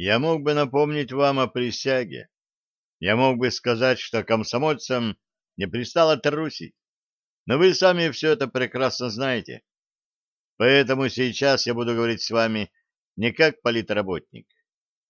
Я мог бы напомнить вам о присяге. Я мог бы сказать, что комсомольцам не пристало трусить. Но вы сами все это прекрасно знаете. Поэтому сейчас я буду говорить с вами не как политработник,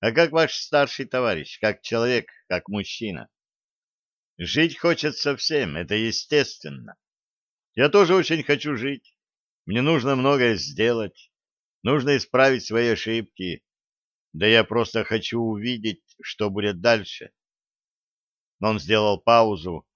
а как ваш старший товарищ, как человек, как мужчина. Жить хочется всем, это естественно. Я тоже очень хочу жить. Мне нужно многое сделать. Нужно исправить свои ошибки. Да я просто хочу увидеть, что будет дальше. Он сделал паузу.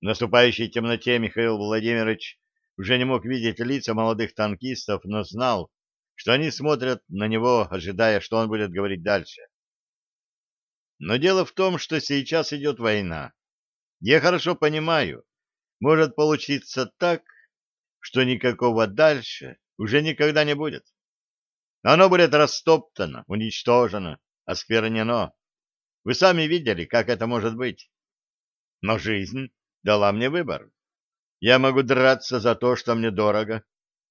В наступающей темноте Михаил Владимирович уже не мог видеть лица молодых танкистов, но знал, что они смотрят на него, ожидая, что он будет говорить дальше. Но дело в том, что сейчас идет война. Я хорошо понимаю, может получиться так, что никакого дальше уже никогда не будет. Оно будет растоптано, уничтожено, осквернено. Вы сами видели, как это может быть. Но жизнь дала мне выбор. Я могу драться за то, что мне дорого,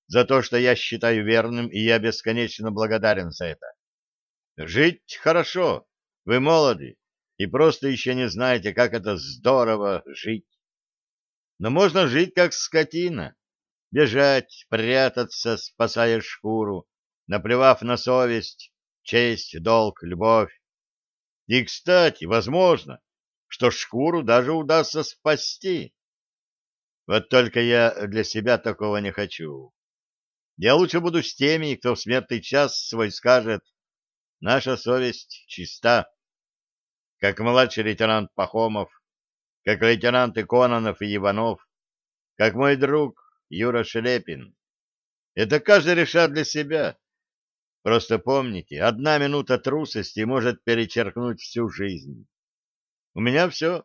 за то, что я считаю верным, и я бесконечно благодарен за это. Жить хорошо, вы молоды, и просто еще не знаете, как это здорово жить. Но можно жить как скотина, бежать, прятаться, спасая шкуру, наплевав на совесть, честь, долг, любовь. И, кстати, возможно, что шкуру даже удастся спасти. Вот только я для себя такого не хочу. Я лучше буду с теми, кто в смертный час свой скажет, наша совесть чиста. Как младший лейтенант Пахомов, как лейтенанты Кононов и Иванов, как мой друг Юра Шелепин. Это каждый решает для себя. Просто помните, одна минута трусости может перечеркнуть всю жизнь. У меня все.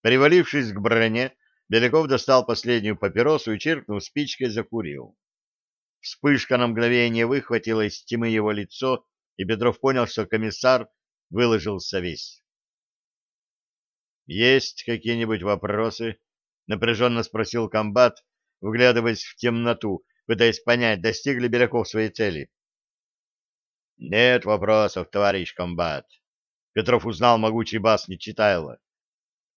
Привалившись к броне, Беляков достал последнюю папиросу и, чиркнув спичкой, закурил. Вспышка на мгновение выхватила из тьмы его лицо, и Петров понял, что комиссар выложился весь. «Есть какие-нибудь вопросы?» — напряженно спросил комбат, вглядываясь в темноту, пытаясь понять, достигли Беляков своей цели. «Нет вопросов, товарищ комбат», Петров узнал могучий бас Нечитайло.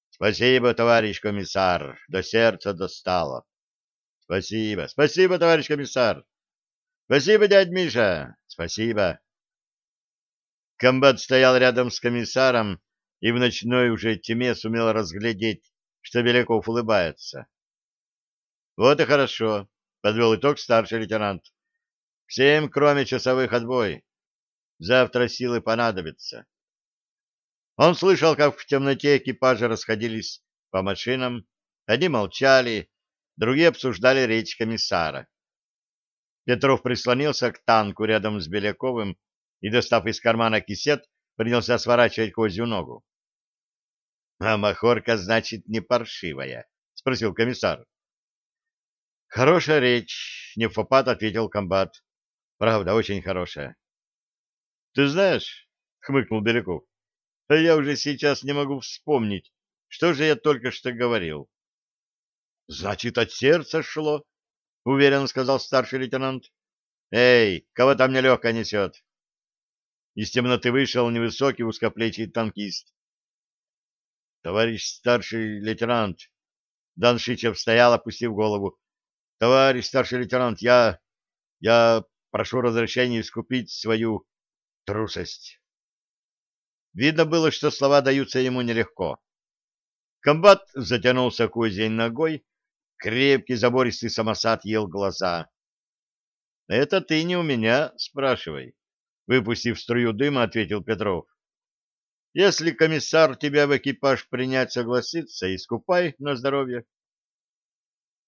Спасибо, товарищ комиссар, до сердца достало. Спасибо, спасибо, товарищ комиссар. Спасибо, дядь Миша, спасибо. Комбат стоял рядом с комиссаром и в ночной уже тьме сумел разглядеть, что Беляков улыбается. Вот и хорошо, подвел итог старший лейтенант. Всем, кроме часовых, отбой. Завтра силы понадобятся. Он слышал, как в темноте экипажи расходились по машинам, одни молчали, другие обсуждали речь комиссара. Петров прислонился к танку рядом с Беляковым и, достав из кармана кисет, принялся сворачивать козью ногу. — А махорка, значит, не паршивая? — спросил комиссар. — Хорошая речь, — не ответил комбат. — Правда, очень хорошая. — Ты знаешь, — хмыкнул Беляков, а я уже сейчас не могу вспомнить, что же я только что говорил. — Значит, от сердца шло, — уверенно сказал старший лейтенант. — Эй, кого там нелегко несет? Из темноты вышел невысокий узкоплечий танкист. — Товарищ старший лейтенант, Даншичев стоял, опустив голову. — Товарищ старший лейтенант, я... я прошу разрешения искупить свою трусость. Видно было, что слова даются ему нелегко. Комбат затянулся козьей ногой, крепкий забористый самосад ел глаза. — Это ты не у меня спрашивай, — выпустив струю дыма, ответил Петров. — Если комиссар тебя в экипаж принять согласится, искупай на здоровье. —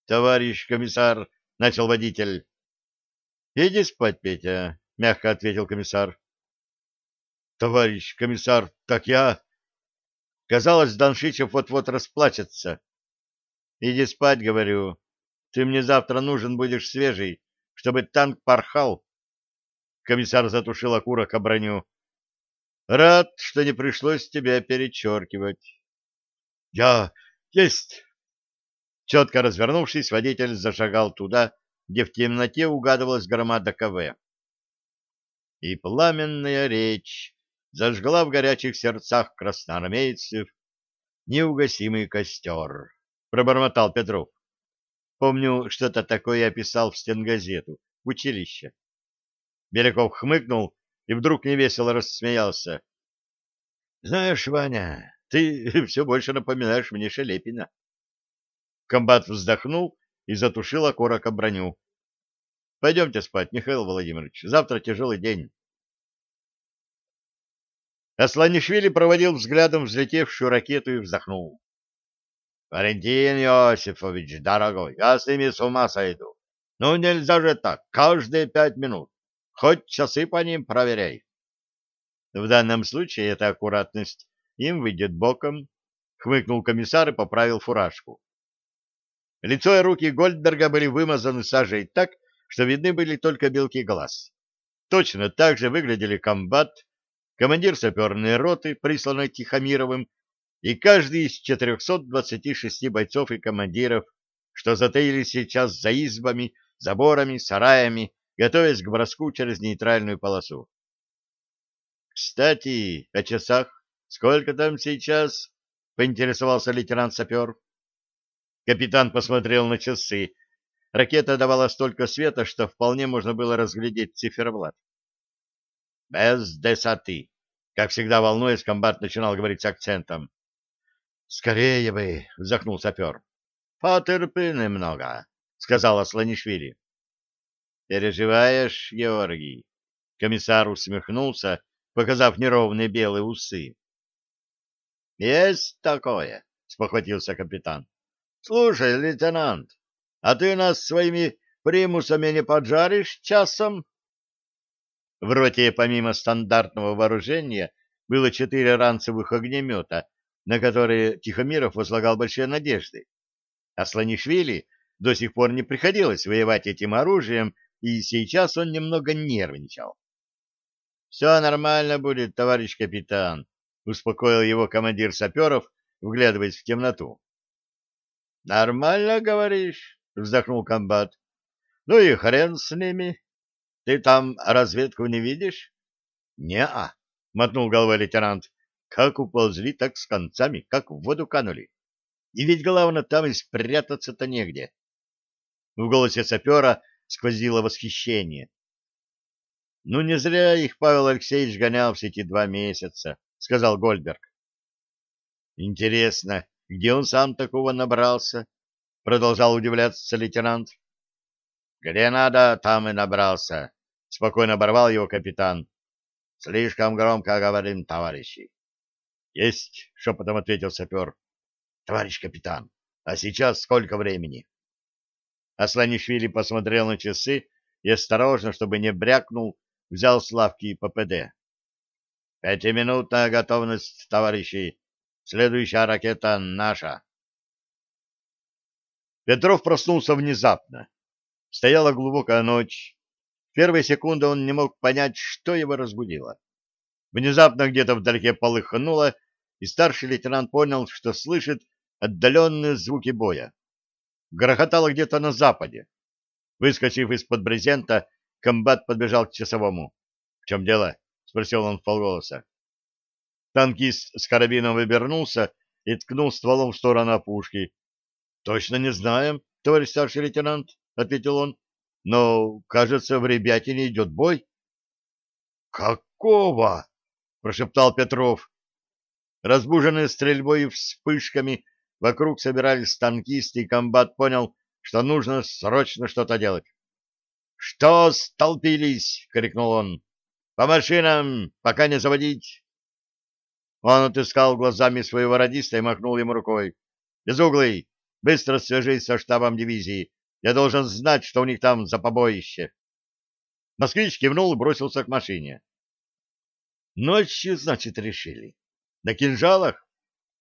Товарищ комиссар, — начал водитель. — Иди спать, Петя, — мягко ответил комиссар. Товарищ комиссар, так я... Казалось, Даншичев вот-вот расплачется. Иди спать, говорю. Ты мне завтра нужен будешь свежий, чтобы танк порхал. Комиссар затушил окурок о броню. Рад, что не пришлось тебя перечеркивать. Я... есть! Четко развернувшись, водитель зашагал туда, где в темноте угадывалась громада КВ. и пламенная речь зажгла в горячих сердцах красноармейцев неугасимый костер, — пробормотал Петров. Помню, что-то такое описал в стенгазету, в училище. Беляков хмыкнул и вдруг невесело рассмеялся. — Знаешь, Ваня, ты все больше напоминаешь мне Шелепина. Комбат вздохнул и затушил окорок об броню. — Пойдемте спать, Михаил Владимирович, завтра тяжелый день. Асланишвили проводил взглядом взлетевшую ракету и вздохнул. — Валентин Иосифович, дорогой, я с ними с ума сойду. Ну, нельзя же так, каждые пять минут. Хоть часы по ним проверяй. В данном случае эта аккуратность им выйдет боком, — хмыкнул комиссар и поправил фуражку. Лицо и руки Гольдберга были вымазаны сажей так, что видны были только белки глаз. Точно так же выглядели комбат, командир саперной роты, присланной Тихомировым, и каждый из 426 бойцов и командиров, что затаились сейчас за избами, заборами, сараями, готовясь к броску через нейтральную полосу. «Кстати, о часах. Сколько там сейчас?» — поинтересовался лейтенант-сапер. Капитан посмотрел на часы. Ракета давала столько света, что вполне можно было разглядеть циферблат. «Без десяти», — как всегда волнуясь, комбат начинал говорить с акцентом. «Скорее бы!» — вздохнул сапер. «Потерпи немного», — сказала Слонишвили. «Переживаешь, Георгий?» Комиссар усмехнулся, показав неровные белые усы. «Есть такое», — спохватился капитан. Слушай, лейтенант, а ты нас своими примусами не поджаришь часом? В роте помимо стандартного вооружения было четыре ранцевых огнемета, на которые Тихомиров возлагал большие надежды. А Слонишвили до сих пор не приходилось воевать этим оружием, и сейчас он немного нервничал. — Все нормально будет, товарищ капитан, — успокоил его командир саперов, вглядываясь в темноту. — Нормально говоришь, — вздохнул комбат. — Ну и хрен с ними. Ты там разведку не видишь? — Не-а, — мотнул головой лейтенант. — Как уползли, так с концами, как в воду канули. И ведь, главное, там и спрятаться-то негде. В голосе сапера сквозило восхищение. — Ну, не зря их Павел Алексеевич гонял все эти два месяца, — сказал Гольдберг. — Интересно, где он сам такого набрался? — продолжал удивляться лейтенант. — Где надо, там и набрался, — спокойно оборвал его капитан. — Слишком громко говорим, товарищи. — Есть, — шепотом ответил сапер. — Товарищ капитан, а сейчас сколько времени? Асланишвили посмотрел на часы и осторожно, чтобы не брякнул, взял с лавки ППД. — Пятиминутная готовность, товарищи. Следующая ракета наша. Петров проснулся внезапно. Стояла глубокая ночь. В первые секунды он не мог понять, что его разбудило. Внезапно где-то вдалеке полыхнуло, и старший лейтенант понял, что слышит отдаленные звуки боя. Грохотало где-то на западе. Выскочив из-под брезента, комбат подбежал к часовому. — В чем дело? — спросил он полголоса. Танкист с карабином обернулся и ткнул стволом в сторону опушки. — Точно не знаем, товарищ старший лейтенант, — ответил он. — Но, кажется, в ребятине идет бой. — Какого? — прошептал Петров. Разбуженные стрельбой и вспышками, вокруг собирались танкисты, и комбат понял, что нужно срочно что-то делать. — Что столпились? — крикнул он. — По машинам, пока не заводить. Он отыскал глазами своего радиста и махнул ему рукой. «Безуглый, быстро свяжись со штабом дивизии. Я должен знать, что у них там за побоище». Москвич кивнул и бросился к машине. «Ночью, значит, решили. На кинжалах?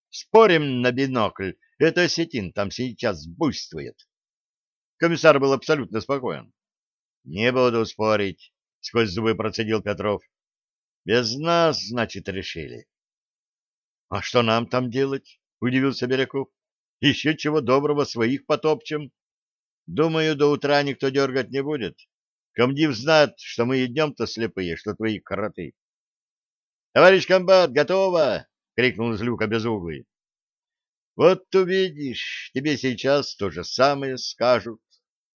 Спорим на бинокль. Это осетин там сейчас буйствует». Комиссар был абсолютно спокоен. «Не буду спорить», — сквозь зубы процедил Петров. «Без нас, значит, решили». — А что нам там делать? — удивился Беляков. — Еще чего доброго своих потопчем. Думаю, до утра никто дергать не будет. Комдив знает, что мы и днем-то слепые, что твои кроты. — Товарищ комбат, готово! — крикнул из люка безуглый. — Вот увидишь, тебе сейчас то же самое скажут.